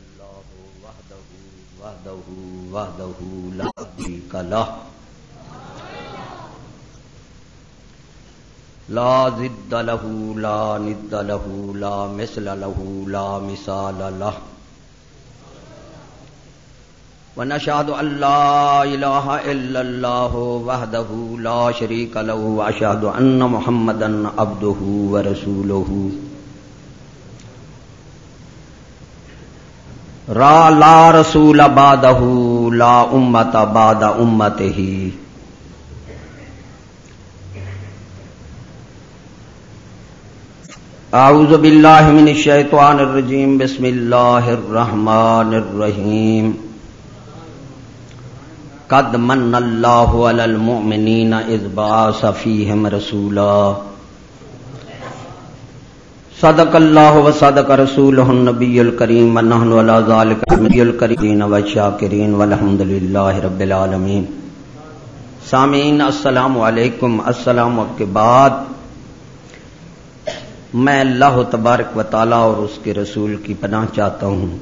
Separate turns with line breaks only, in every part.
الله وحده وحده وحده لا شريك له لا ضد له لا ند له لا مثل له لا مثال له ونشهد أن لا إله إلا الله وحده لا شريك له وأشهد أن محمدا عبده ورسوله را لا رسول بعده، لا امت بعد امته. اعوذ باللہ من الشیطان الرجیم، بسم اللہ الرحمن الرحیم. قد من اللہ علی المؤمنین اذ بعث فیہم رسولا. صدق اللہ و صدق رسول النبی الکریم ونحن علی ذالک النبی الکریم و شاکرین والحمد رب العالمین۔ سامعین، السلام علیکم۔ السلام کے بعد میں اللہ تبارک و تعالی اور اس کے رسول کی پناہ چاہتا ہوں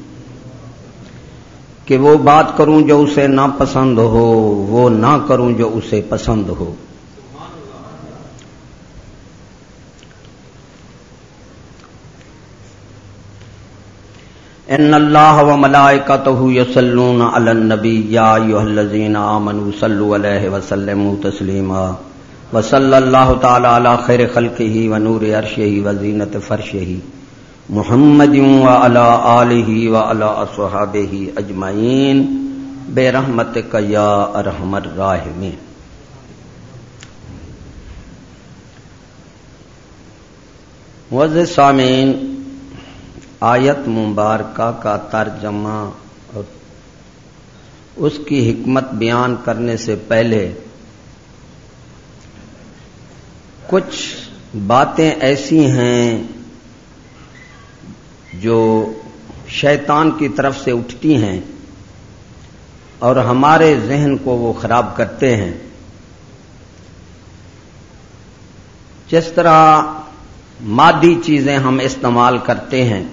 کہ وہ بات کروں جو اسے نہ پسند ہو، وہ نہ کروں جو اسے پسند ہو۔ ان اللہ و ملائکتہ یصلون علی النبی یا ایھا الذین آمنوا صلوا علیہ وسلموا تسلیما وصلی اللہ تعالی علی خیر خلقہ و نور عرشہ و زینت فرشہ محمد و علی آلہ و علی اصحابہ اجمعین بے رحمتک یا ارحم الراحمین وز سامعین آیت مبارکہ کا ترجمہ اور اس کی حکمت بیان کرنے سے پہلے کچھ باتیں ایسی ہیں جو شیطان کی طرف سے اٹھتی ہیں اور ہمارے ذہن کو وہ خراب کرتے ہیں۔ جس طرح مادی چیزیں ہم استعمال کرتے ہیں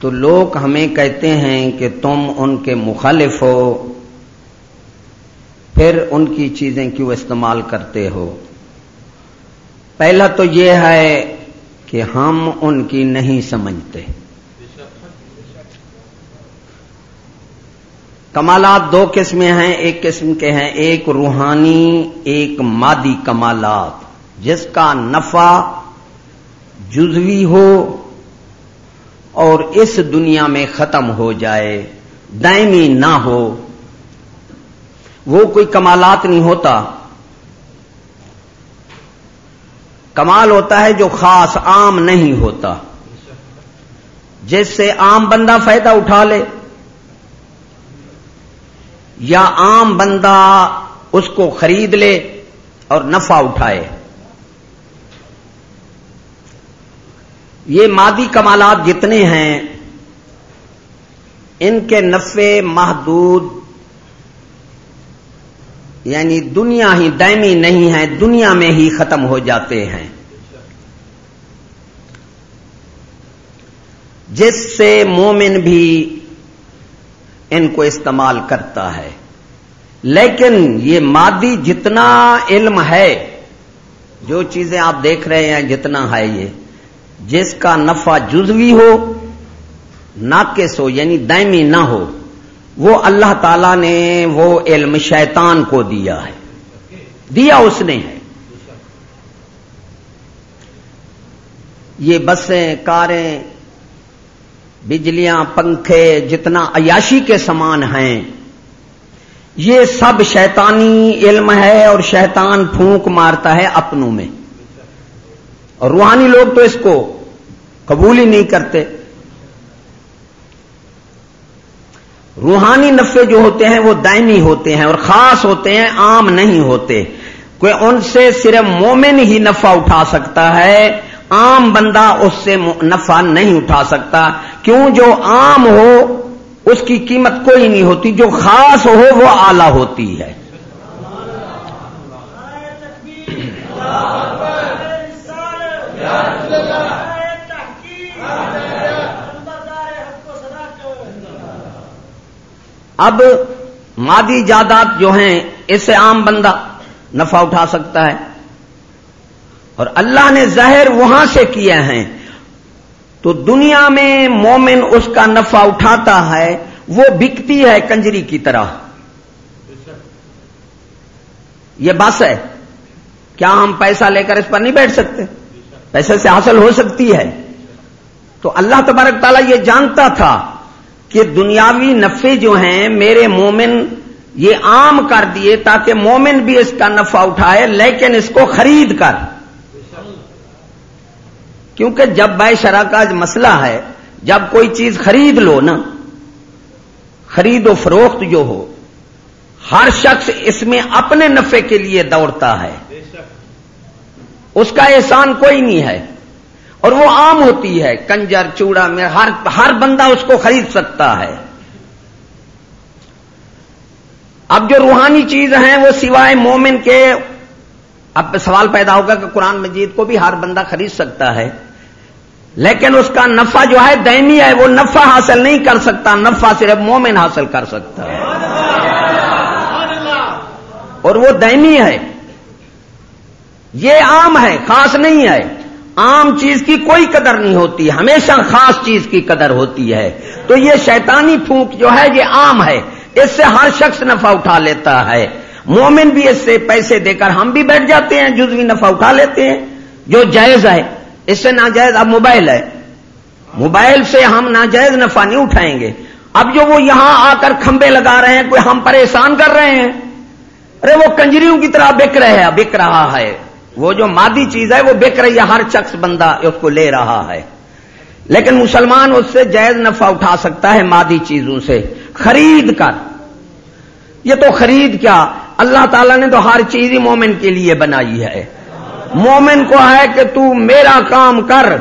تو لوگ ہمیں کہتے ہیں کہ تم ان کے مخالف ہو۔ پھر ان کی چیزیں کیوں استعمال کرتے ہو؟ پہلا تو یہ ہے کہ ہم ان کی نہیں سمجھتے۔ کمالات دو قسمیں ہیں، ایک قسم کے ہیں، ایک روحانی، ایک مادی کمالات۔ جس کا نفع جزوی ہو اور اس دنیا میں ختم ہو جائے، دائمی نہ ہو۔ وہ کوئی کمالات نہیں ہوتا۔ کمال ہوتا ہے جو خاص عام نہیں ہوتا۔ جس سے عام بندہ فائدہ اٹھا لے۔ یا عام بندہ اس کو خرید لے اور نفع اٹھائے۔ یہ مادی کمالات جتنے ہیں، ان کے نفع محدود یعنی دنیا ہی دائمی نہیں ہے دنیا میں ہی ختم ہو جاتے ہیں۔ جس سے مومن بھی ان کو استعمال کرتا ہے۔ لیکن یہ مادی جتنا علم ہے، جو چیزیں آپ دیکھ رہے ہیں، جتنا ہے یہ۔ جس کا نفع جزوی ہو ناقص ہو یعنی دائمی نہ ہو، وہ اللہ تعالی نے وہ علم شیطان کو دیا ہے۔ دیا اس نے ہے۔ یہ بسیں، کاریں، بجلیاں، پنکھے، جتنا عیاشی کے سامان ہیں، یہ سب شیطانی علم ہے اور شیطان پھونک مارتا ہے اپنوں میں۔ اور روحانی لوگ تو اس کو قبول ہی نہیں کرتے۔ روحانی نفے جو ہوتے ہیں وہ دائمی ہوتے ہیں اور خاص ہوتے ہیں، عام نہیں ہوتے۔ کوئی ان سے صرف مومن ہی نفع اٹھا سکتا ہے، عام بندہ اس سے نفع نہیں اٹھا سکتا۔ کیوں؟ جو عام ہو، اس کی قیمت کوئی نہیں ہوتی، جو خاص ہو، وہ آلہ ہوتی ہے۔ اب مادی جادات جو ہیں، اس سے عام بندہ نفع اٹھا سکتا ہے۔ اور اللہ نے ظاہر وہاں سے کیا ہیں۔ تو دنیا میں مومن اس کا نفع اٹھاتا ہے، وہ بکتی ہے کنجری کی طرح۔ یہ بس ہے۔ کیا ہم پیسہ لے کر اس پر نہیں بیٹھ سکتے؟ پیسے سے حاصل ہو سکتی ہے۔ تو اللہ تبارک تعالیٰ یہ جانتا تھا۔ کہ دنیاوی نفے جو ہیں میرے مومن یہ عام کر دیے تاکہ مومن بھی اس کا نفع اٹھائے لیکن اس کو خرید کر۔ کیونکہ جب بے شرح کا مسئلہ ہے جب کوئی چیز خرید لو نا خرید و فروخت جو ہو ہر شخص اس میں اپنے نفے کے لیے دوڑتا ہے۔ اس کا احسان کوئی نہیں ہے۔ اور وہ عام ہوتی ہے، کنجر، چوڑا، میں ہر ہر بندہ اس کو خرید سکتا ہے۔ اب جو روحانی چیز ہیں، وہ سوائے مومن کے، اب سوال پیدا ہوگا کہ قرآن مجید کو بھی ہر بندہ خرید سکتا ہے۔ لیکن اس کا نفع جو ہے، دینی ہے، وہ نفع حاصل نہیں کر سکتا، نفع صرف مومن حاصل کر سکتا ہے۔ اور وہ دینی ہے۔ یہ عام ہے، خاص نہیں ہے۔ عام چیز کی کوئی قدر نہیں ہوتی، ہمیشہ خاص چیز کی قدر ہوتی ہے۔ تو یہ شیطانی پھونک جو ہے، یہ عام ہے۔ اس سے ہر شخص نفع اٹھا لیتا ہے۔ مومن بھی اس سے پیسے دے کر ہم بھی بیٹھ جاتے ہیں، جزوی نفع اٹھا لیتے ہیں۔ جو جائز ہے، اس سے ناجائز اب موبائل ہے۔ موبائل سے ہم ناجائز نفع نہیں اٹھائیں گے۔ اب جو وہ یہاں آ کر کھمبے لگا رہے ہیں، کوئی ہم پریشان کر رہے ہیں۔ ارے، وہ کنجریوں کی طرح بک رہے ہیں، بک رہا ہے۔ وہ جو مادی چیز ہے وہ بک رہی ہے، ہر شخص بندہ اس کو لے رہا ہے۔ لیکن مسلمان اس سے جائز نفع اٹھا سکتا ہے مادی چیزوں سے۔ خرید کر۔ یہ تو خرید کیا؟ اللہ تعالیٰ نے تو ہر چیز ہی مومن کے لیے بنائی ہے۔ مومن کو ہے کہ تو میرا کام کر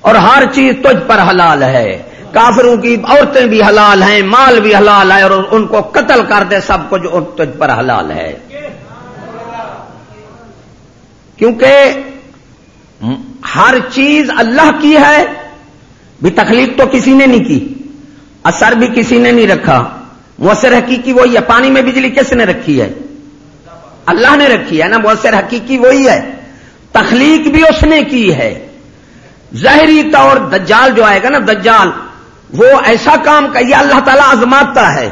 اور ہر چیز تجھ پر حلال ہے۔ کافروں کی عورتیں بھی حلال ہیں، مال بھی حلال ہے اور ان کو قتل کر دے، سب کچھ تجھ پر حلال ہے۔ کیونکہ ہر چیز اللہ کی ہے، بھی تخلیق تو کسی نے نہیں کی، اثر بھی کسی نے نہیں رکھا۔ مؤثر حقیقی وہی ہے، پانی میں بجلی کس نے رکھی ہے؟ اللہ نے رکھی ہے نا، مؤثر حقیقی وہی ہے۔ تخلیق بھی اس نے کی ہے۔ ظاہری طور دجال جو آئے گا نا، دجال، وہ ایسا کام کا، یہ اللہ تعالیٰ آزماتا ہے۔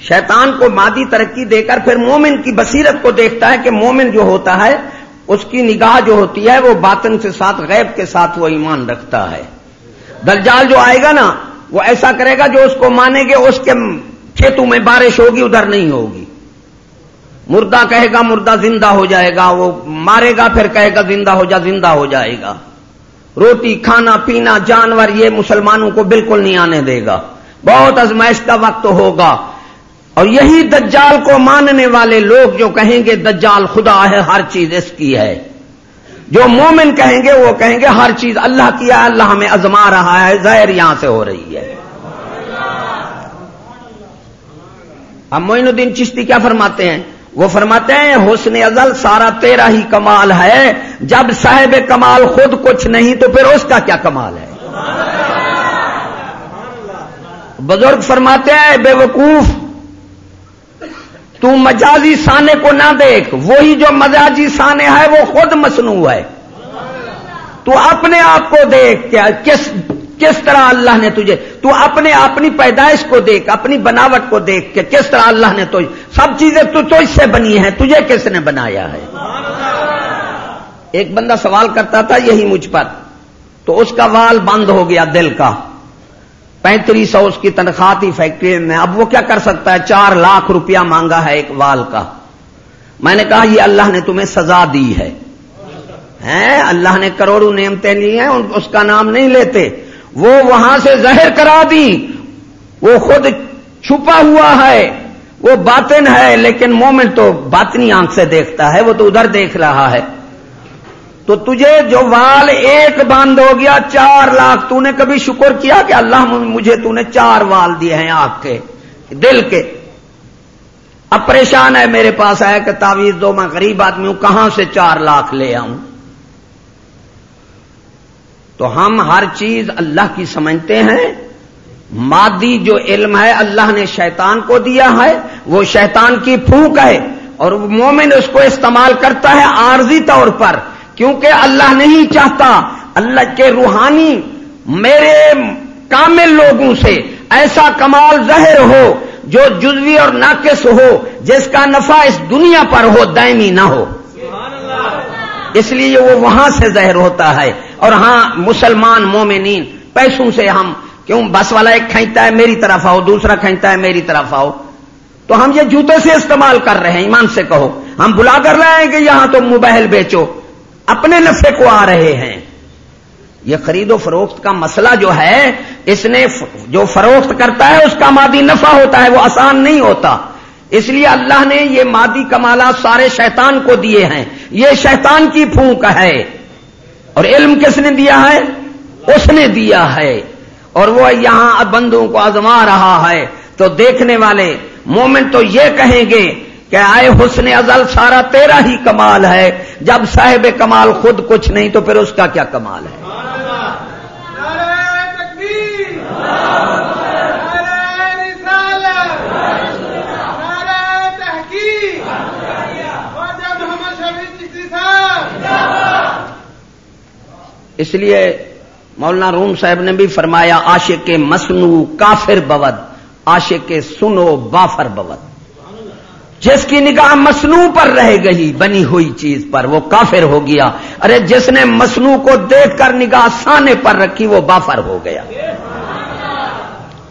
شیطان کو مادی ترقی دے کر پھر مومن کی بصیرت کو دیکھتا ہے کہ مومن جو ہوتا ہے اس کی نگاہ جو ہوتی ہے وہ باطن کے ساتھ، غیب کے ساتھ وہ ایمان رکھتا ہے۔ دجال جو آئے گا نا، وہ ایسا کرے گا جو اس کو مانے گے، اس کے کھیتوں میں بارش ہوگی، ادھر نہیں ہوگی۔ مردہ کہے گا، مردہ زندہ ہو جائے گا، وہ مارے گا، پھر کہے گا، زندہ ہو جا، زندہ ہو جائے گا۔ روٹی، کھانا، پینا، جانور، یہ مسلمانوں کو بالکل نہیں آنے دے گا۔ بہت ازمائش کا وقت ہوگا۔ اور یہی دجال کو ماننے والے لوگ جو کہیں گے دجال خدا ہے، ہر چیز اس کی ہے۔ جو مومن کہیں گے، وہ کہیں گے ہر چیز اللہ کی ہے، اللہ ہمیں ازما رہا ہے ظاہر یہاں سے ہو رہی ہے۔ اب معین الدین چشتی کیا فرماتے ہیں؟ وہ فرماتے ہیں، حسن ازل سارا تیرا ہی کمال ہے۔ جب صاحب کمال خود کچھ نہیں، تو پھر اس کا کیا کمال ہے؟ بزرگ فرماتے ہیں، بے وقوف تو مجازی سانے کو نہ دیکھ، وہی جو مجازی سانے ہے وہ خود مصنوع ہے۔ تو اپنے آپ کو دیکھ کیا کس کس طرح اللہ نے تجھے، تو اپنے اپنی پیدائش کو دیکھ، اپنی بناوٹ کو دیکھ کے کس طرح اللہ نے تو سب چیزیں تو تو اس سے بنی ہیں، تجھے کس نے بنایا ہے؟ ایک بندہ سوال کرتا تھا، یہی مجھ پر۔ تو اس کا وال بند ہو گیا دل کا۔ پینتیس سو اس کی تنخواہ تھی فیکٹری میں اب وہ کیا کر سکتا ہے؟ چار لاکھ روپیہ مانگا ہے ایک وال کا۔ میں نے کہا، یہ اللہ نے تمہیں سزا دی ہے۔ اللہ نے کروڑوں نعمتیں لی ہیں اس کا نام نہیں لیتے۔ وہ وہاں سے زہر کرا دی وہ خود چھپا ہوا ہے۔ وہ باطن ہے، لیکن مومنٹ تو باطنی آنکھ سے دیکھتا ہے، وہ تو ادھر دیکھ رہا ہے۔ تو تجھے جو وال ایک بند ہو گیا، چار لاکھ، تو نے کبھی شکر کیا کہ اللہ مجھے تو نے چار وال دیے ہیں آنکھ کے، دل کے؟ اب پریشان ہے، میرے پاس آیا کہ تعویذ دو، میں غریب آدمی ہوں، کہاں سے چار لاکھ لے آؤں؟ تو ہم ہر چیز اللہ کی سمجھتے ہیں۔ مادی جو علم ہے، اللہ نے شیطان کو دیا ہے، وہ شیطان کی پھونک ہے اور مومن اس کو استعمال کرتا ہے عارضی طور پر۔ کیونکہ اللہ نہیں چاہتا۔ اللہ کے روحانی میرے کامل لوگوں سے ایسا کمال ظاہر ہو جو جزوی اور ناقص ہو جس کا نفع اس دنیا پر ہو دائمی نہ ہو۔ اس لیے وہ وہاں سے ظاہر ہوتا ہے۔ اور ہاں مسلمان مومنین پیسوں سے ہم کیوں بس والا ایک کھینچتا ہے میری طرف آؤ دوسرا کھینچتا ہے میری طرف آؤ۔ تو ہم یہ جوتے سے استعمال کر رہے ہیں ایمان سے کہو۔ ہم بلا کر رہے ہیں کہ یہاں تو موبائل بیچو۔ اپنے نفے کو آ رہے ہیں۔ یہ خرید و فروخت کا مسئلہ جو ہے، اس نے جو فروخت کرتا ہے، اس کا مادی نفع ہوتا ہے، وہ آسان نہیں ہوتا۔ اس لیے اللہ نے یہ مادی کمالات سارے شیطان کو دیے ہیں۔ یہ شیطان کی پھونک ہے۔ اور علم کس نے دیا ہے؟ اس نے دیا ہے۔ اور وہ یہاں بندوں کو آزما رہا ہے۔ تو دیکھنے والے، مومن تو یہ کہیں گے کہ آئے حسن ازل، سارا تیرا ہی کمال ہے۔ جب صاحب کمال خود کچھ نہیں تو پھر اس کا کیا کمال ہے؟ اس لیے مولانا روم صاحب نے بھی فرمایا، عاشق کے مسنو کافر بود، عاشق کے سنو بافر بود۔ جس کی نگاہ مسنو پر رہ گئی، بنی ہوئی چیز پر، وہ کافر ہو گیا۔ ارے، جس نے مسنو کو دیکھ کر نگاہ سانے پر رکھی، وہ بافر ہو گیا۔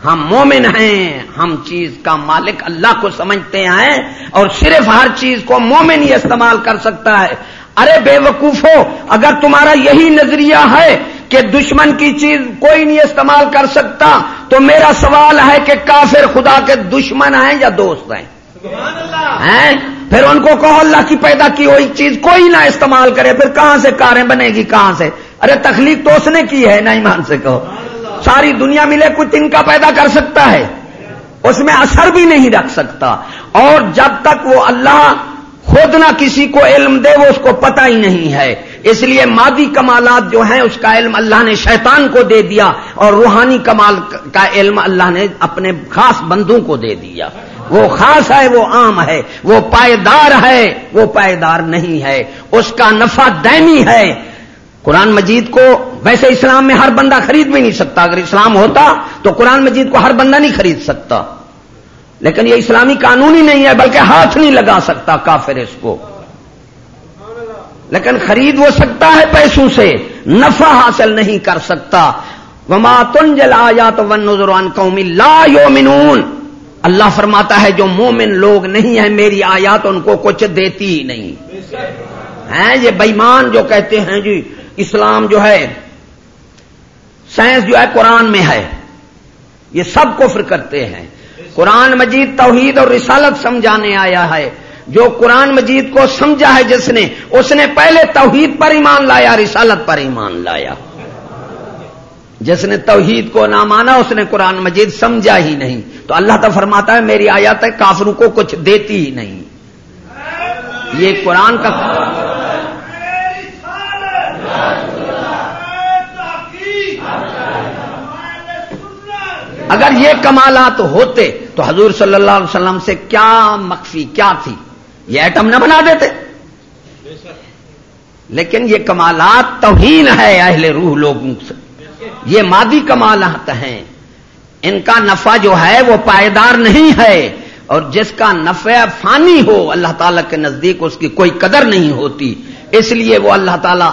ہم مومن ہیں، ہم چیز کا مالک اللہ کو سمجھتے ہیں اور صرف ہر چیز کو مومن ہی استعمال کر سکتا ہے۔ ارے، بے وقوف ہو، اگر تمہارا یہی نظریہ ہے کہ دشمن کی چیز کوئی نہیں استعمال کر سکتا، تو میرا سوال ہے کہ کافر خدا کے دشمن ہیں یا دوست ہیں؟ پھر ان کو کہو اللہ کی پیدا کی ہوئی چیز کوئی نہ استعمال کرے پھر کہاں سے کاریں بنے گی؟ کہاں سے؟ ارے تخلیق تو اس نے کی ہے نہ ایمان سے کہو۔ ساری دنیا ملے کچھ تن کا پیدا کر سکتا ہے؟ اس میں اثر بھی نہیں رکھ سکتا۔ اور جب تک وہ اللہ خود نہ کسی کو علم دے وہ اس کو پتہ ہی نہیں ہے۔ اس لیے مادی کمالات جو ہیں اس کا علم اللہ نے شیطان کو دے دیا اور روحانی کمال کا علم اللہ نے اپنے خاص بندوں کو دے دیا۔ وہ خاص ہے، وہ عام ہے، وہ پائیدار ہے، وہ پائیدار نہیں ہے۔ اس کا نفع دینی ہے۔ قرآن مجید کو ویسے اسلام میں ہر بندہ خرید بھی نہیں سکتا۔ اگر اسلام ہوتا تو قرآن مجید کو ہر بندہ نہیں خرید سکتا۔ لیکن یہ اسلامی قانون ہی نہیں ہے، بلکہ ہاتھ نہیں لگا سکتا کافر اس کو۔ لیکن خرید وہ سکتا ہے پیسوں سے، نفع حاصل نہیں کر سکتا۔ وما تنجل آیا تو ون نظران قومی لا یومنون اللہ فرماتا ہے جو مومن لوگ نہیں ہیں، میری آیات ان کو کچھ دیتی ہی نہیں۔ ہیں یہ بےمان جو کہتے ہیں جی اسلام جو ہے، سائنس جو ہے، قرآن میں ہے۔ یہ سب کفر کرتے ہیں۔ قرآن مجید توحید اور رسالت سمجھانے آیا ہے۔ جو قرآن مجید کو سمجھا ہے جس نے، اس نے پہلے توحید پر ایمان لایا، رسالت پر ایمان لایا۔ جس نے توحید کو نہ مانا، اس نے قرآن مجید سمجھا ہی نہیں۔ تو اللہ تو فرماتا ہے، میری آیات ہے کافروں کو کچھ دیتی ہی نہیں۔ یہ قرآن کا اگر یہ کمالات ہوتے تو حضور صلی اللہ علیہ وسلم سے کیا مخفی، کیا تھی؟ یہ ایٹم نہ بنا دیتے۔ لیکن یہ کمالات توہین ہے اہل روح لوگوں سے۔ یہ مادی کمالات ہیں ان کا نفع جو ہے وہ پائیدار نہیں ہے۔ اور جس کا نفع فانی ہو، اللہ تعالی کے نزدیک اس کی کوئی قدر نہیں ہوتی۔ اس لیے وہ اللہ تعالیٰ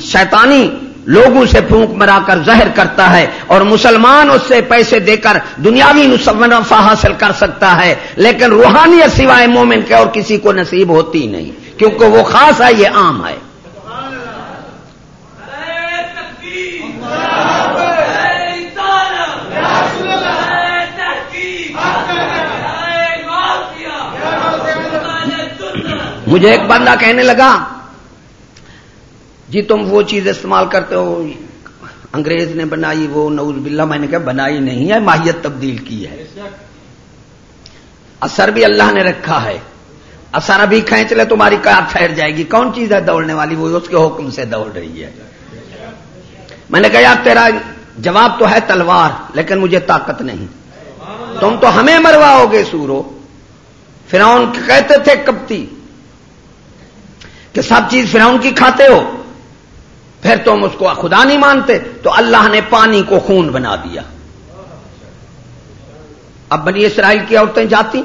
شیطانی لوگوں سے پھونک مرا کر زہر کرتا ہے۔ اور مسلمان اس سے پیسے دے کر دنیاوی منافع حاصل کر سکتا ہے۔ لیکن روحانیت سوائے مومن کے اور کسی کو نصیب ہوتی نہیں۔ کیونکہ وہ خاص ہے، یہ عام ہے۔ مجھے ایک بندہ کہنے لگا جی تم وہ چیز استعمال کرتے ہو انگریز نے بنائی وہ نوز باللہ میں نے کہا بنائی نہیں ہے ماہیت تبدیل کی ہے۔ اثر بھی اللہ نے رکھا ہے۔ اثر ابھی کھینچ لے تمہاری کار ٹھہر جائے گی۔ کون چیز ہے دوڑنے والی؟ وہ اس کے حکم سے دوڑ رہی ہے۔ میں نے کہا یار تیرا جواب تو ہے تلوار لیکن مجھے طاقت نہیں۔ تم تو ہمیں مرواؤ گے سورو۔ فرعون کہتے تھے کپتی کہ سب چیز فرعون کی کھاتے ہو۔ پھر تم اس کو خدا نہیں مانتے، تو اللہ نے پانی کو خون بنا دیا۔ اب بنی اسرائیل کی عورتیں جاتی۔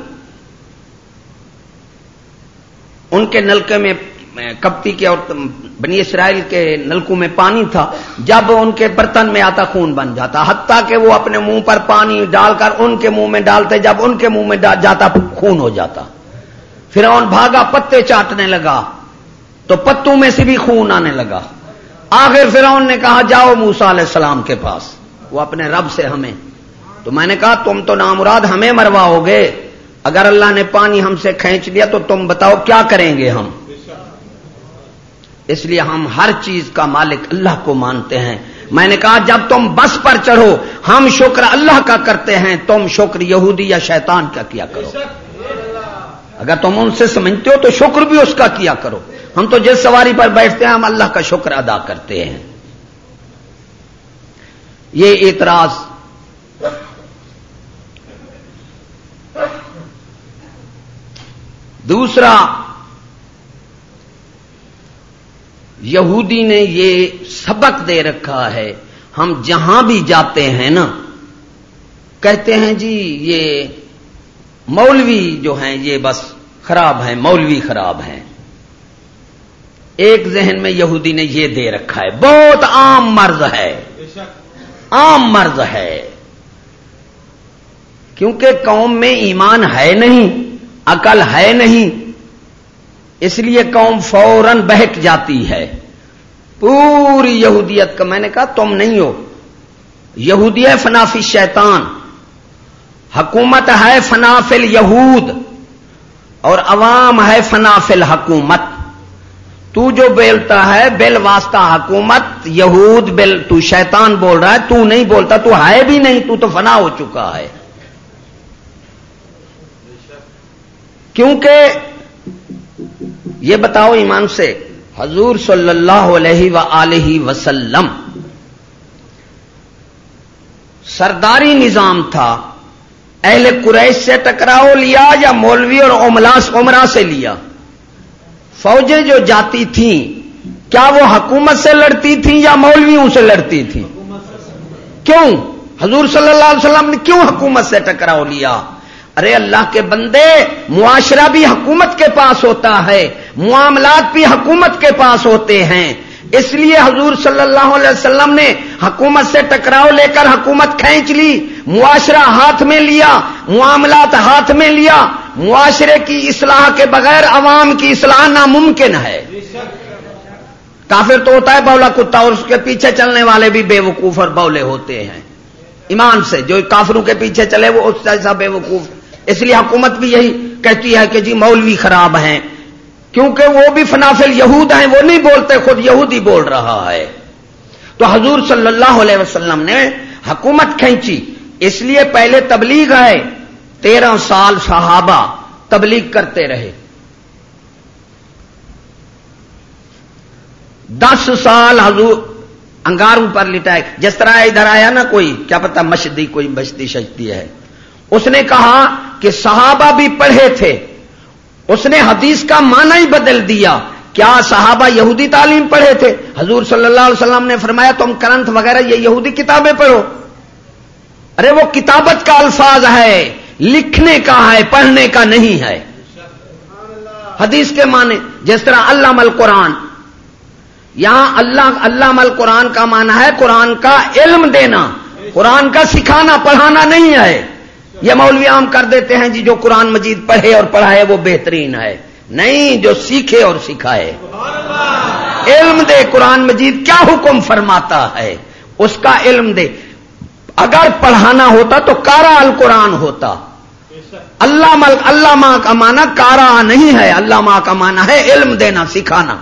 ان کے نلکے میں، کپتی کے اور بنی اسرائیل کے نلکوں میں پانی تھا۔ جب ان کے برتن میں آتا، خون بن جاتا۔ حتیٰ کہ وہ اپنے منہ پر پانی ڈال کر ان کے منہ میں ڈالتے، جب ان کے منہ میں جاتا، خون ہو جاتا۔ پھر ان بھاگا، پتے چاٹنے لگا۔ تو پتوں میں سے بھی خون آنے لگا۔ آخر فرعون نے کہا جاؤ موسا علیہ السلام کے پاس۔ وہ اپنے رب سے ہمیں۔ تو میں نے کہا تم تو نامراد ہمیں مرواؤ گے۔ اگر اللہ نے پانی ہم سے کھینچ لیا تو تم بتاؤ کیا کریں گے ہم۔ اس لیے ہم ہر چیز کا مالک اللہ کو مانتے ہیں۔ میں نے کہا جب تم بس پر چڑھو ہم شکر اللہ کا کرتے ہیں تم شکر یہودی یا شیطان کا کیا کرو۔ اگر تم ان سے سمجھتے ہو تو شکر بھی اس کا کیا کرو۔ ہم تو جس سواری پر بیٹھتے ہیں، ہم اللہ کا شکر ادا کرتے ہیں۔ یہ اعتراض دوسرا، یہودی نے یہ سبق دے رکھا ہے۔ ہم جہاں بھی جاتے ہیں نا، کہتے ہیں جی یہ مولوی جو ہیں، یہ بس خراب ہیں، مولوی خراب ہیں۔ ایک ذہن میں یہودی نے یہ دے رکھا ہے، بہت عام مرض ہے۔ عام مرض ہے۔ کیونکہ قوم میں ایمان ہے نہیں، عقل ہے نہیں، اس لیے قوم فوراً بہک جاتی ہے۔ پوری یہودیت کا میں نے کہا، تم نہیں ہو۔ یہودی ہے فنافی شیطان۔ حکومت ہے فنافل یہود اور عوام ہے فنافل حکومت تو جو بیلتا ہے بل واسطہ حکومت، یہود بل تو شیطان بول رہا ہے، تو نہیں بولتا، تو ہے بھی نہیں، تو تو فنا ہو چکا ہے۔ کیونکہ یہ بتاؤ ایمان سے، حضور صلی اللہ علیہ و وسلم سرداری نظام تھا، اہل قریش سے ٹکراؤ لیا یا مولوی اور املاس عمرہ سے لیا؟ فوجیں جو جاتی تھیں، کیا وہ حکومت سے لڑتی تھیں یا مولویوں سے لڑتی تھیں؟ کیوں؟ حضور صلی اللہ علیہ وسلم نے کیوں حکومت سے ٹکراؤ لیا؟ ارے اللہ کے بندے، معاشرہ بھی حکومت کے پاس ہوتا ہے، معاملات بھی حکومت کے پاس ہوتے ہیں۔ اس لیے حضور صلی اللہ علیہ وسلم نے حکومت سے ٹکراؤ لے کر حکومت کھینچ لی، معاشرہ ہاتھ میں لیا، معاملات ہاتھ میں لیا۔ معاشرے کی اصلاح کے بغیر عوام کی اصلاح ناممکن ہے۔ کافر تو ہوتا ہے بولا کتا، اور اس کے پیچھے چلنے والے بھی بے وقوف اور بولے ہوتے ہیں۔ ایمان سے جو کافروں کے پیچھے چلے، وہ اس ایسا بے وقوف۔ اس لیے حکومت بھی یہی کہتی ہے کہ جی مولوی خراب ہیں۔ کیونکہ وہ بھی فنافل یہود ہیں، وہ نہیں بولتے، خود یہودی بول رہا ہے۔ تو حضور صلی اللہ علیہ وسلم نے حکومت کھینچی، اس لیے پہلے تبلیغ ہے تیرہ سال صحابہ تبلیغ کرتے رہے۔ دس سال حضور انگاروں پر لٹائے جس طرح ادھر آیا نا کوئی، کیا پتا مشدی کوئی بشتی شجتی ہے۔ اس نے کہا کہ صحابہ بھی پڑھے تھے۔ اس نے حدیث کا معنی ہی بدل دیا۔ کیا صحابہ یہودی تعلیم پڑھے تھے؟ حضور صلی اللہ علیہ وسلم نے فرمایا، تم کرنتھ وغیرہ یہ یہودی کتابیں پڑھو۔ ارے وہ کتابت کا الفاظ ہے۔ لکھنے کا ہے، پڑھنے کا نہیں ہے۔ حدیث کے معنی، جس طرح اللہ مل قرآن یہاں اللہ اللہ مل قرآن کا معنی ہے قرآن کا علم دینا۔ قرآن کا سکھانا، پڑھانا نہیں ہے۔ یہ مولوی عام کر دیتے ہیں جی جو قرآن مجید پڑھے اور پڑھائے وہ بہترین ہے۔ نہیں، جو سیکھے اور سکھائے۔ علم دے، قرآن مجید کیا حکم فرماتا ہے؟ اس کا علم دے۔ اگر پڑھانا ہوتا تو کارا القرآن ہوتا۔ اللہ مل اللہ ماں کا مانا کارا نہیں ہے، اللہ ماں کا مانا ہے علم دینا، سکھانا۔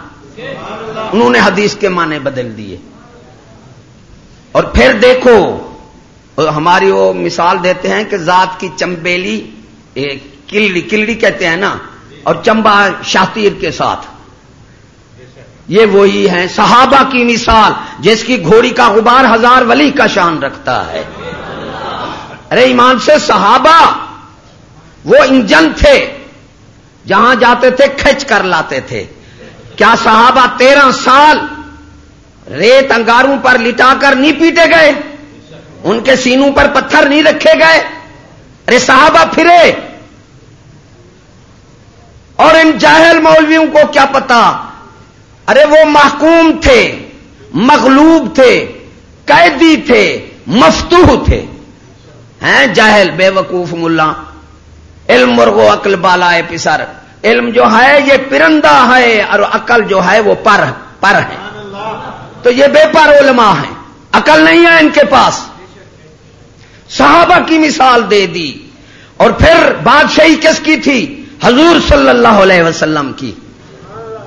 انہوں نے حدیث کے معنی بدل دیے۔ اور پھر دیکھو، ہماری وہ مثال دیتے ہیں کہ ذات کی چمبیلی کلڑی کلڑی کہتے ہیں نا، اور چمبا شاطیر کے ساتھ۔ یہ وہی ہے صحابہ کی مثال، جس کی گھوڑی کا غبار ہزار ولی کا شان رکھتا ہے۔ ارے ایمان سے صحابہ وہ انجن تھے، جہاں جاتے تھے کھچ کر لاتے تھے۔ کیا صحابہ تیرہ سال ریت انگاروں پر لٹا کر نہیں پیٹے گئے؟ ان کے سینوں پر پتھر نہیں رکھے گئے؟ ارے صحابہ پھرے۔ اور ان جاہل مولویوں کو کیا پتا؟ ارے وہ محکوم تھے، مغلوب تھے، قیدی تھے، مفتوح تھے۔ ہیں جاہل، بے وقوف ملا۔ علم مرغو عقل بالا ہے پسر۔ علم جو ہے یہ پرندہ ہے اور عقل جو ہے وہ پر پر ہے۔ تو یہ بے پر علماء ہیں۔ عقل نہیں ہے ان کے پاس۔ صحابہ کی مثال دے دی۔ اور پھر بادشاہی کس کی تھی؟ حضور صلی اللہ علیہ وسلم کی۔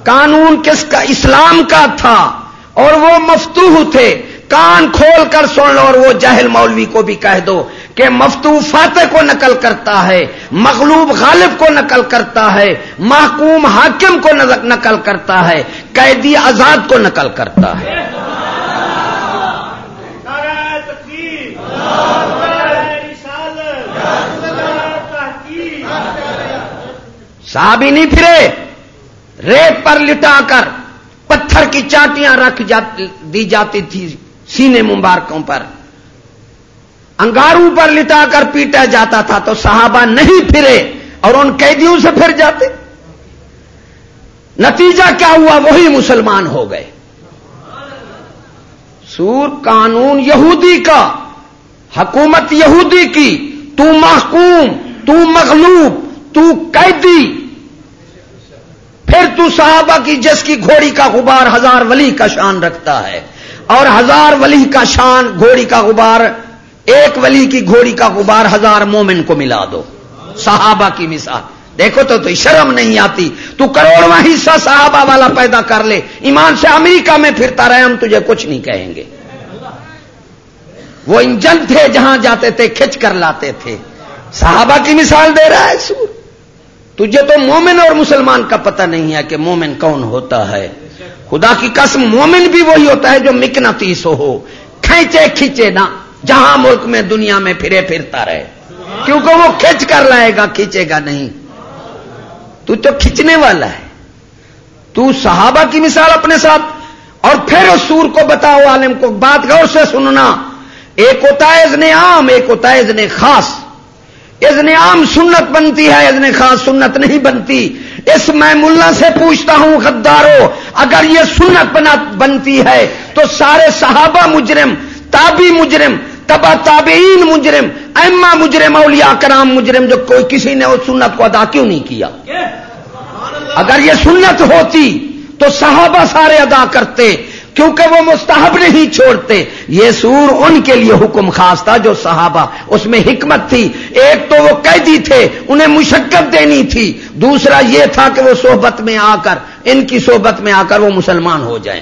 قانون کس کا؟ اسلام کا تھا۔ اور وہ مفتوح تھے۔ کان کھول کر سن لو اور وہ جہل مولوی کو بھی کہہ دو۔ کہ مفتو فاتح کو نقل کرتا ہے مغلوب غالب کو نقل کرتا ہے محکوم حاکم کو نقل کرتا ہے قیدی آزاد کو نقل کرتا ہے۔ صحابی نہیں پھرے ریت پر لٹا کر پتھر کی چاٹیاں رکھ دی جاتی تھی سینے مبارکوں پر۔ انگاروں پر لٹا کر پیٹا جاتا تھا تو صحابہ نہیں پھرے اور ان قیدیوں سے پھر جاتے نتیجہ کیا ہوا؟ وہی مسلمان ہو گئے۔ سور قانون یہودی کا، حکومت یہودی کی، تو محکوم، تو مغلوب، تو قیدی۔ پھر تو صحابہ کی جس کی گھوڑی کا غبار ہزار ولی کا شان رکھتا ہے اور ہزار ولی کا شان گھوڑی کا غبار ایک ولی کی گھوڑی کا غبار ہزار مومن کو ملا دو۔ صحابہ کی مثال۔ دیکھو تو تو شرم نہیں آتی۔ تو کروڑواں حصہ صحابہ والا پیدا کر لے۔ ایمان سے امریکہ میں پھرتا رہے، ہم تجھے کچھ نہیں کہیں گے۔ وہ انجن تھے، جہاں جاتے تھے، کھچ کر لاتے تھے۔ صحابہ کی مثال دے رہا ہے سور۔ تجھے تو مومن اور مسلمان کا پتہ نہیں ہے کہ مومن کون ہوتا ہے۔ خدا کی قسم، مومن بھی وہی ہوتا ہے جو مکنا تیس ہو۔ کھینچے کھینچے نہ۔ جہاں ملک میں دنیا میں پھرے پھرتا رہے۔ کیونکہ وہ کھینچ کر لائے گا، کھینچے گا نہیں۔ تو تو کھینچنے والا ہے۔ تو صحابہ کی مثال اپنے ساتھ۔ اور پھر اس سور کو بتاؤ، عالم کو بات غور سے سننا۔ ایک ہوتا ہے ازن عام، ایک ہوتا ہے ازن خاص۔ ازن عام سنت بنتی ہے ازن خاص سنت نہیں بنتی۔ اس میں ملا سے پوچھتا ہوں، غدارو، اگر یہ سنت بنا بنتی ہے تو سارے صحابہ مجرم، تابی مجرم تبا تابعین مجرم ایما مجرم، اولیاء کرام مجرم جو کوئی کسی نے اس سنت کو ادا کیوں نہیں کیا؟ اگر یہ سنت ہوتی تو صحابہ سارے ادا کرتے، کیونکہ وہ مستحب نہیں چھوڑتے۔ یہ سور ان کے لیے حکم خاص تھا جو صحابہ، اس میں حکمت تھی۔ ایک تو وہ قیدی تھے، انہیں مشقت دینی تھی۔ دوسرا یہ تھا کہ وہ صحبت میں آ کر، ان کی صحبت میں آ کر وہ مسلمان ہو جائیں۔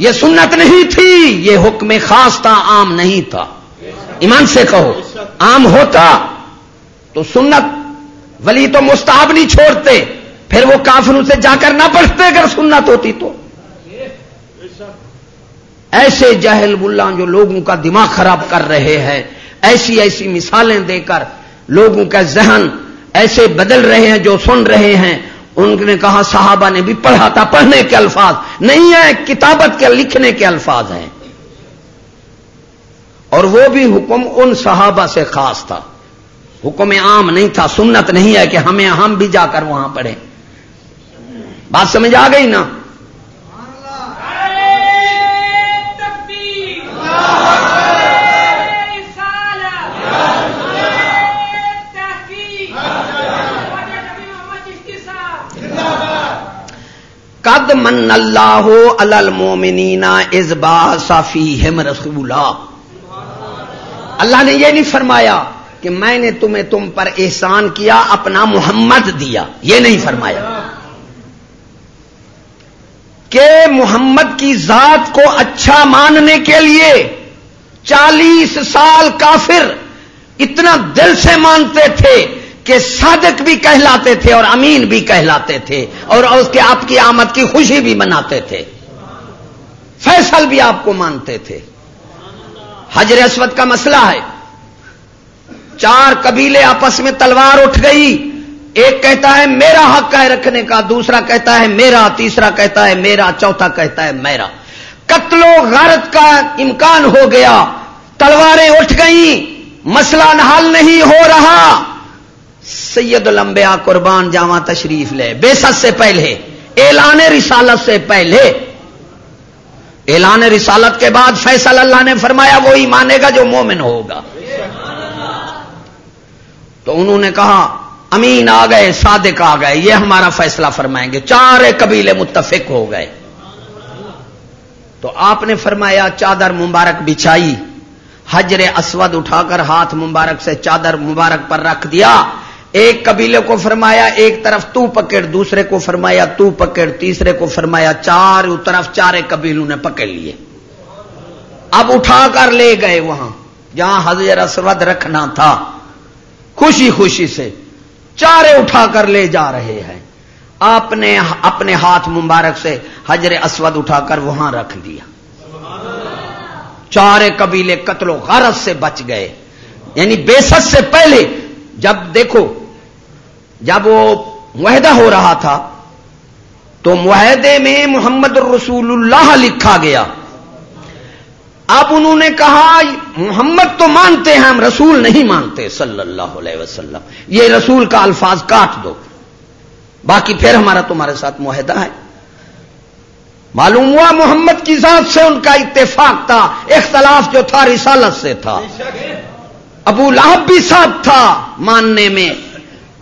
یہ سنت نہیں تھی، یہ حکم خاص تھا، عام نہیں تھا۔ ایمان سے کہو، عام ہوتا تو سنت ولی تو مستحب نہیں چھوڑتے، پھر وہ کافروں سے جا کر نہ پڑھتے اگر سنت ہوتی تو۔ ایسے جہل ملا جو لوگوں کا دماغ خراب کر رہے ہیں، ایسی ایسی مثالیں دے کر لوگوں کا ذہن ایسے بدل رہے ہیں جو سن رہے ہیں۔ ان نے کہا صحابہ نے بھی پڑھا تھا، پڑھنے کے الفاظ۔ نہیں ہے، کتابت کے لکھنے کے الفاظ ہیں۔ اور وہ بھی حکم ان صحابہ سے خاص تھا۔ حکم عام نہیں تھا، سنت نہیں ہے کہ ہمیں ہم بھی جا کر وہاں پڑھیں۔ بات سمجھ آ گئی نا؟ قد من اللہ المومنینا ازبا صافی ہم رسولہ اللہ نے یہ نہیں فرمایا کہ میں نے تمہیں تم پر احسان کیا، اپنا محمد دیا۔ یہ نہیں فرمایا۔ کہ محمد کی ذات کو اچھا ماننے کے لیے چالیس سال کافر اتنا دل سے مانتے تھے۔ کہ صادق بھی کہلاتے تھے اور امین بھی کہلاتے تھے اور اس کے آپ کی آمد کی خوشی بھی مناتے تھے۔ فیصل بھی آپ کو مانتے تھے۔ حجر اسود کا مسئلہ ہے۔ چار قبیلے آپس میں تلوار اٹھ گئی۔ ایک کہتا ہے میرا حق ہے رکھنے کا، دوسرا کہتا ہے میرا، تیسرا کہتا ہے میرا، چوتھا کہتا ہے میرا۔ قتل و غارت کا امکان ہو گیا۔ تلواریں اٹھ گئیں۔ مسئلہ حل نہیں ہو رہا۔ سید الانبیاء قربان جاوا تشریف لے۔ بے سے پہلے، اعلان رسالت سے پہلے۔ اعلان رسالت کے بعد فیصل اللہ نے فرمایا، وہی مانے گا جو مومن ہوگا۔ تو انہوں نے کہا، امین آ گئے، صادق آ گئے، یہ ہمارا فیصلہ فرمائیں گے۔ چار قبیلے متفق ہو گئے۔ تو آپ نے فرمایا، چادر مبارک بچھائی۔ حجر اسود اٹھا کر ہاتھ مبارک سے چادر مبارک پر رکھ دیا۔ ایک قبیلے کو فرمایا، ایک طرف تو پکڑ، دوسرے کو فرمایا تو پکڑ، تیسرے کو فرمایا چار طرف چارے قبیلوں نے پکڑ لیے۔ اب اٹھا کر لے گئے وہاں، جہاں حضر اسود رکھنا تھا۔ خوشی خوشی سے چارے اٹھا کر لے جا رہے ہیں۔ آپ نے اپنے ہاتھ مبارک سے حجر اسود اٹھا کر وہاں رکھ دیا۔ چارے قبیلے قتل و غارت سے بچ گئے۔ یعنی بےسط سے پہلے جب دیکھو جب وہ معاہدہ ہو رہا تھا تو معاہدے میں محمد الرسول اللہ لکھا گیا۔ اب انہوں نے کہا محمد تو مانتے ہیں ہم رسول نہیں مانتے صلی اللہ علیہ وسلم۔ یہ رسول کا الفاظ کاٹ دو۔ باقی پھر ہمارا تمہارے ساتھ معاہدہ ہے۔ معلوم ہوا محمد کی ذات سے ان کا اتفاق تھا اختلاف جو تھا رسالت سے تھا۔ ابو لہب بھی ساتھ تھا ماننے میں۔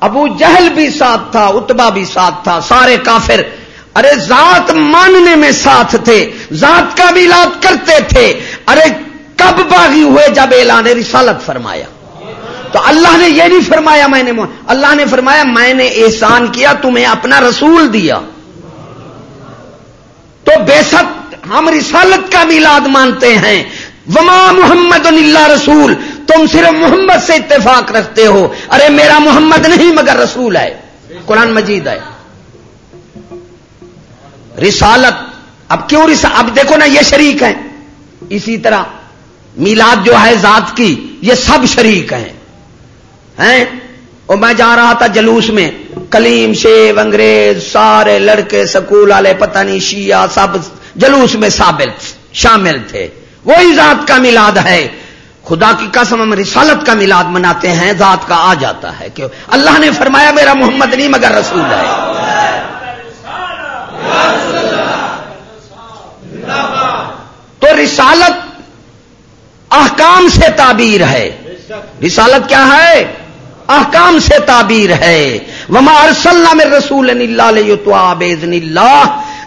ابو جہل بھی ساتھ تھا اتبا بھی ساتھ تھا، سارے کافر۔ ارے ذات ماننے میں ساتھ تھے، ذات کا بھی لات کرتے تھے۔ ارے کب باغی ہوئے جب اعلان رسالت فرمایا؟ تو اللہ نے یہ نہیں فرمایا میں نے اللہ نے فرمایا میں نے احسان کیا، تمہیں اپنا رسول دیا۔ تو بے شک ہم رسالت کا میلاد مانتے ہیں۔ وما محمد اللہ رسول۔ تم صرف محمد سے اتفاق رکھتے ہو۔ ارے میرا محمد نہیں مگر رسول ہے۔ قرآن مجید ہے۔ رسالت۔ اب کیوں رسا اب دیکھو نا یہ شریک ہیں۔ اسی طرح میلاد جو ہے ذات کی، یہ سب شریک ہیں۔ ہیں؟ اور میں جا رہا تھا جلوس میں۔ کلیم شیو انگریز، سارے لڑکے، سکول والے، پتہ نہیں شیعہ، سب جلوس میں شامل تھے۔ وہی ذات کا میلاد ہے۔ خدا کی قسم ہم رسالت کا میلاد مناتے ہیں، ذات کا آ جاتا ہے کہ اللہ نے فرمایا میرا محمد نہیں مگر رسول ہے۔ تو رسالت احکام سے تعبیر ہے۔ رسالت کیا ہے؟ احکام سے تعبیر ہے۔ وما ارسلنا میں رسول اللہ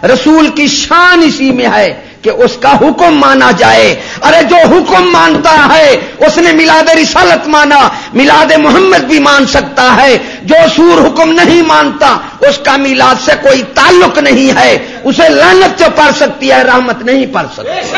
رسول کی شان اسی میں ہے۔ کہ اس کا حکم مانا جائے۔ ارے جو حکم مانتا ہے، اس نے میلاد رسالت مانا، میلاد محمد بھی مان سکتا ہے۔ جو سور حکم نہیں مانتا، اس کا میلاد سے کوئی تعلق نہیں ہے۔ اسے لانت جو پڑھ سکتی ہے، رحمت نہیں پڑھ سکتی۔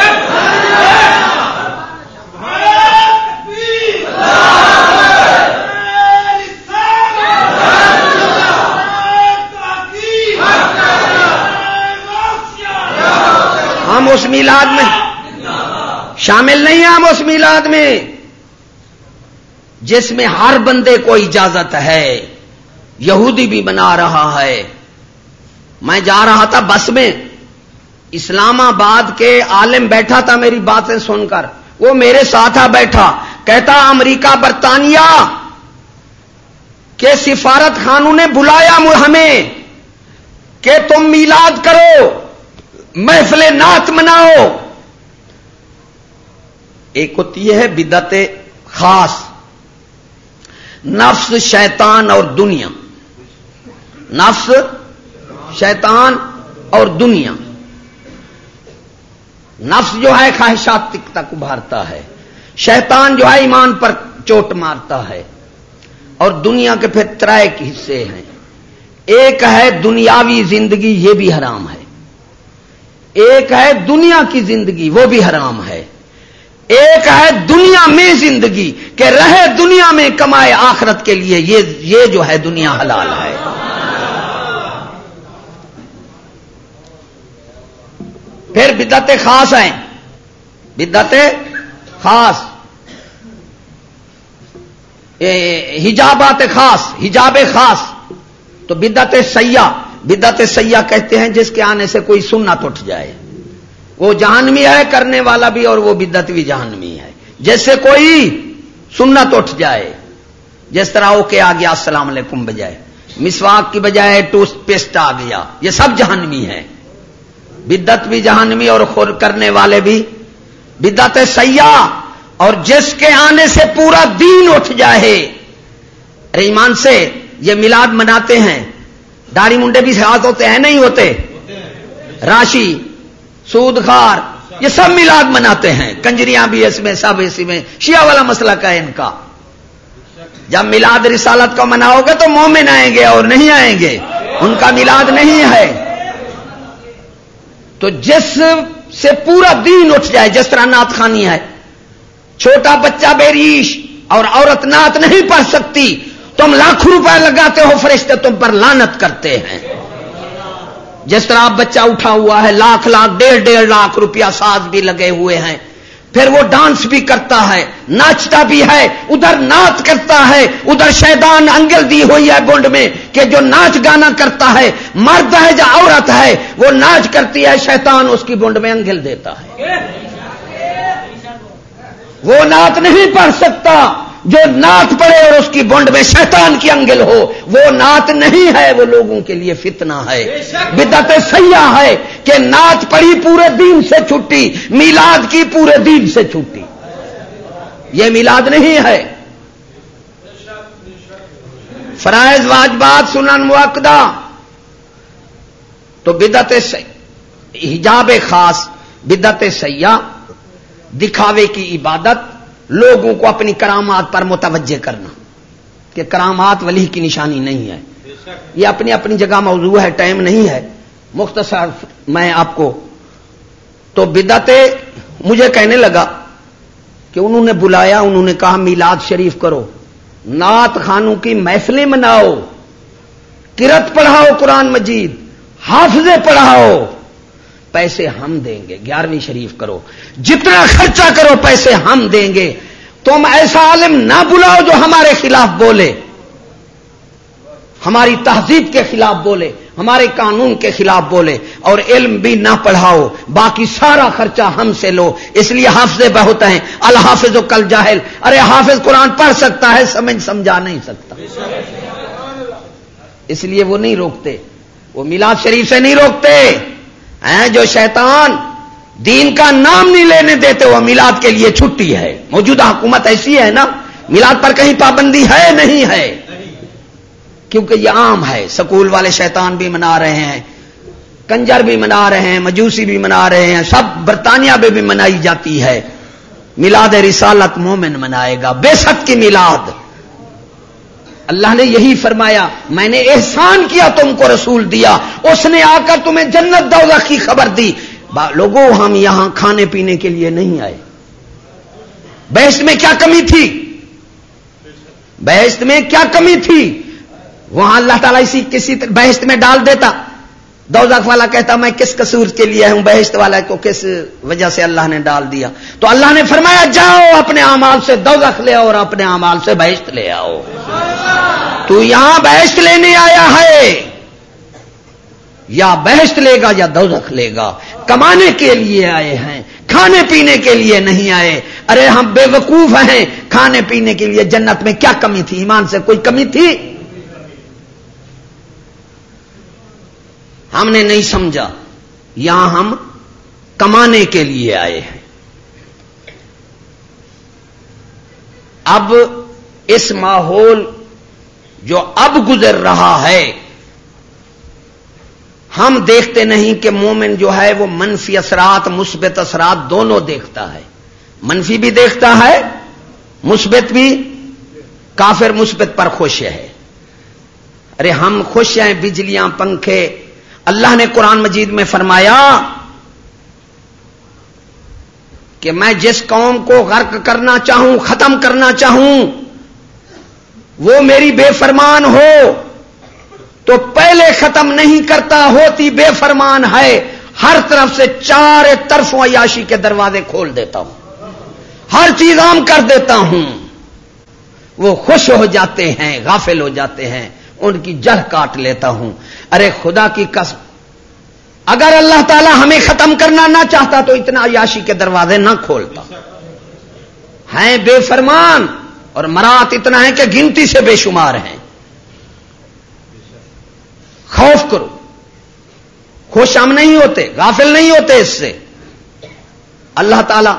ہم اس میلاد میں شامل نہیں ہیں ہم اس میلاد میں جس میں ہر بندے کو اجازت ہے یہودی بھی بنا رہا ہے میں جا رہا تھا بس میں اسلام آباد کے عالم بیٹھا تھا میری باتیں سن کر وہ میرے ساتھ آ بیٹھا کہتا امریکہ برطانیہ کے سفارت خانوں نے بلایا ہمیں کہ تم میلاد کرو محفل نعت مناؤ۔ ایک ہوتی ہے بدت خاص۔ نفس شیطان اور دنیا۔ نفس شیطان اور دنیا۔ نفس جو ہے خواہشات تک ابھارتا ہے۔ شیطان جو ہے ایمان پر چوٹ مارتا ہے۔ اور دنیا کے پھر ترائے کے حصے ہیں۔ ایک ہے دنیاوی زندگی، یہ بھی حرام ہے۔ ایک ہے دنیا کی زندگی، وہ بھی حرام ہے۔ ایک ہے دنیا میں زندگی کہ رہے دنیا میں کمائے آخرت کے لیے، یہ یہ جو ہے دنیا حلال ہے۔ پھر بدت خاص ہیں۔ بدت خاص۔ ہجابات خاص ہجاب خاص۔ تو بدت سیاح۔ بدت سیاح کہتے ہیں جس کے آنے سے کوئی سنت اٹھ جائے۔ وہ جہانوی ہے، کرنے والا بھی اور وہ بدت بھی جہانوی ہے۔ جیسے کوئی سنت اٹھ جائے، جس طرح او کے آ گیا السلام علیکم بجائے۔ مسواک کی بجائے ٹوسٹ پیسٹ آ گیا۔ یہ سب جہانوی ہے بدت بھی جہانوی اور خور کرنے والے بھی۔ بدت سیاح اور جس کے آنے سے پورا دین اٹھ جائے۔ ایمان سے یہ میلاد مناتے ہیں۔ داڑھی منڈے بھی ساتھ ہوتے ہیں، نہیں ہوتے۔ راشی، سود خار، یہ سب میلاد مناتے ہیں۔ کنجریاں بھی اس میں، سب اسی میں۔ شیعہ والا مسئلہ کا ہے ان کا؟ جب میلاد رسالت کو مناؤ گے تو مومن آئیں گے اور نہیں آئیں گے۔ ان کا میلاد نہیں ہے۔ تو جس سے پورا دین اٹھ جائے، جس طرح نعت خانی ہے، چھوٹا بچہ بیریش اور عورت نعت نہیں پڑھ سکتی تم لاکھوں روپے لگاتے ہو فرشتے تم پر لانت کرتے ہیں۔ جس طرح بچہ اٹھا ہوا ہے، لاکھ لاکھ، ڈیڑھ ڈیڑھ لاکھ روپیہ ساز بھی لگے ہوئے ہیں۔ پھر وہ ڈانس بھی کرتا ہے، ناچتا بھی ہے، ادھر ناچ کرتا ہے، ادھر شیطان انگل دی ہوئی ہے بونڈ میں کہ جو ناچ گانا کرتا ہے، مرد ہے یا عورت ہے، وہ ناچ کرتی ہے، شیطان اس کی بونڈ میں انگل دیتا ہے۔ وہ نعت نہیں پڑھ سکتا۔ جو نعت پڑے اور اس کی بونڈ میں شیطان کی انگل ہو وہ نعت نہیں ہے وہ لوگوں کے لیے فتنہ ہے۔ بدت سیاح ہے کہ نعت پڑی پورے دین سے چھٹی میلاد کی پورے دین سے چھٹی۔ یہ میلاد نہیں ہے۔ فرائض واجبات سنن مواقع تو بدت حجاب خاص بدت سیاح دکھاوے کی عبادت لوگوں کو اپنی کرامات پر متوجہ کرنا کہ کرامات ولی کی نشانی نہیں ہے۔ یہ اپنی اپنی جگہ موضوع ہے، ٹائم نہیں ہے۔ مختصر میں آپ کو تو بدت مجھے کہنے لگا کہ انہوں نے بلایا، انہوں نے کہا میلاد شریف کرو، نعت خانوں کی محفلیں مناؤ کرت پڑھاؤ قرآن مجید، حافظے پڑھاؤ۔ پیسے ہم دیں گے۔ گیارہویں شریف کرو۔ جتنا خرچہ کرو، پیسے ہم دیں گے۔ تم ایسا عالم نہ بلاؤ جو ہمارے خلاف بولے۔ ہماری تہذیب کے خلاف بولے، ہمارے قانون کے خلاف بولے۔ اور علم بھی نہ پڑھاؤ، باقی سارا خرچہ ہم سے لو۔ اس لیے حافظ بہت ہیں۔ الحافظ و کل جاہل۔ ارے حافظ قرآن پڑھ سکتا ہے، سمجھ سمجھا نہیں سکتا۔ اس لیے وہ نہیں روکتے۔ وہ میلاد شریف سے نہیں روکتے۔ جو شیطان دین کا نام نہیں لینے دیتے، وہ میلاد کے لیے چھٹی ہے۔ موجودہ حکومت ایسی ہے نا، میلاد پر کہیں پابندی ہے نہیں ہے؟ کیونکہ یہ عام ہے۔ سکول والے شیطان بھی منا رہے ہیں، کنجر بھی منا رہے ہیں، مجوسی بھی منا رہے ہیں، سب برطانیہ میں بھی منائی جاتی ہے۔ میلاد رسالت مومن منائے گا۔ بے شک کی میلاد اللہ نے یہی فرمایا، میں نے احسان کیا تم کو رسول دیا۔ اس نے آ کر تمہیں جنت دوزہ کی خبر دی۔ لوگوں، ہم یہاں کھانے پینے کے لیے نہیں آئے۔ بحث میں کیا کمی تھی؟ بحث میں کیا کمی تھی؟ وہاں اللہ تعالیٰ اسی کسی بحث میں ڈال دیتا۔ دوزخ والا کہتا میں کس قصور کے لیے ہوں؟ بہشت والا کو کس وجہ سے اللہ نے ڈال دیا؟ تو اللہ نے فرمایا، جاؤ اپنے امال سے دوزخ لے آؤ اور اپنے امال سے بہشت لے آؤ۔ تو یہاں بہشت لینے آیا ہے۔ یا بہشت لے گا یا دوزخ لے گا۔ کمانے کے لیے آئے ہیں، کھانے پینے کے لیے نہیں آئے۔ ارے، ہم بے وقوف ہیں، کھانے پینے کے لیے جنت میں کیا کمی تھی؟ ایمان سے کوئی کمی تھی؟ ہم نے نہیں سمجھا یہاں ہم کمانے کے لیے آئے ہیں۔ اب اس ماحول جو اب گزر رہا ہے، ہم دیکھتے نہیں کہ مومن جو ہے وہ منفی اثرات، مثبت اثرات دونوں دیکھتا ہے۔ منفی بھی دیکھتا ہے، مثبت بھی۔ کافر مثبت پر خوش ہے۔ ارے ہم خوش ہیں، بجلیاں، پنکھے اللہ نے قرآن مجید میں فرمایا کہ میں جس قوم کو غرق کرنا چاہوں، ختم کرنا چاہوں، وہ میری بے فرمان ہو، تو پہلے ختم نہیں کرتا، ہوتی بے فرمان ہے۔ ہر طرف سے چار طرفوں عیاشی کے دروازے کھول دیتا ہوں۔ ہر چیز عام کر دیتا ہوں۔ وہ خوش ہو جاتے ہیں، غافل ہو جاتے ہیں۔ ان کی جڑ کاٹ لیتا ہوں۔ ارے خدا کی قسم، اگر اللہ تعالی ہمیں ختم کرنا نہ چاہتا تو اتنا عیاشی کے دروازے نہ کھولتا۔ ہیں بے فرمان، اور مرات اتنا ہے کہ گنتی سے بے شمار ہیں۔ خوف کرو، خوش ہم نہیں ہوتے، غافل نہیں ہوتے اس سے۔ اللہ تعالی،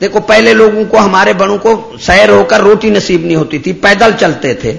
دیکھو پہلے لوگوں کو، ہمارے بڑوں کو سیر ہو کر روٹی نصیب نہیں ہوتی تھی، پیدل چلتے تھے۔